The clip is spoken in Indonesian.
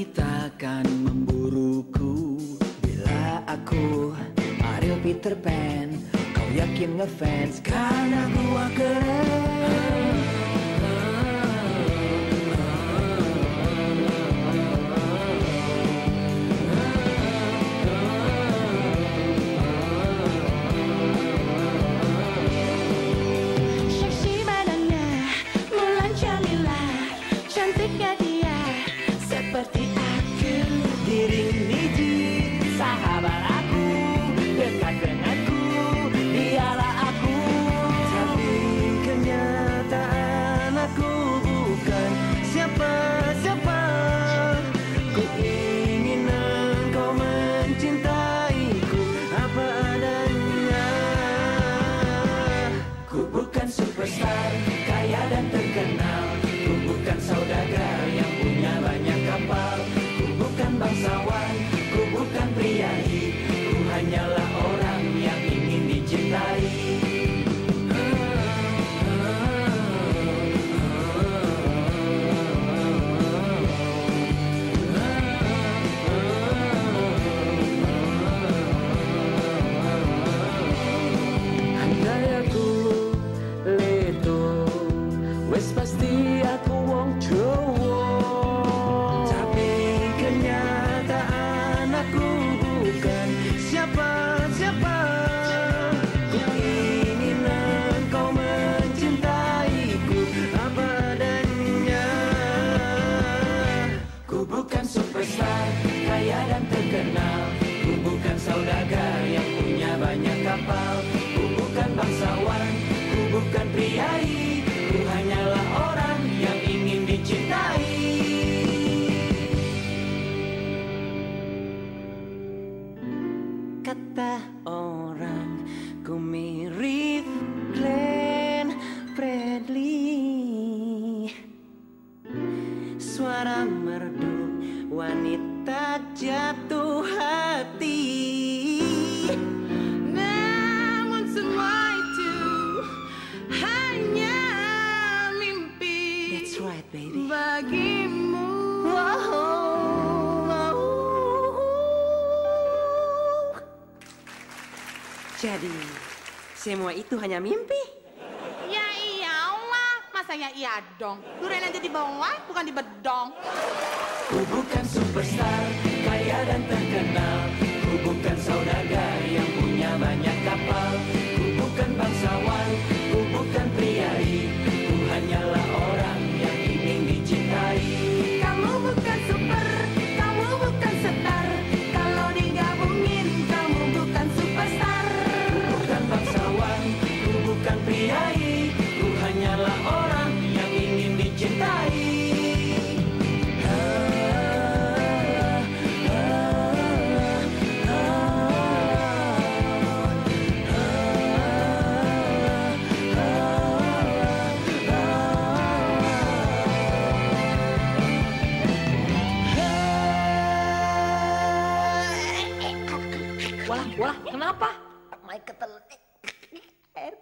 wanita kan memburuku. Bila aku Ariel Peter Pan Kau yakin ngefans? Karena gua superstar, kaya dan terkenal. Ku bukan saudagar yang punya banyak kapal. Ku bukan bangsawan, ku bukan priai. Ku hanyalah orang yang ingin dicintai. Kata orang ku mirip Glenn Fredly. Suara merdu wanita jatuh hati Namun semua itu Hanya mimpi That's right baby Bagimu Jadi, semua itu hanya mimpi. Ya iyalah, masa ya iya dong. Durian aja di bawah, bukan di bedong. Ku bukan superstar, kaya dan terkenal. Ku bukan Wah, kenapa? Mike ketelan air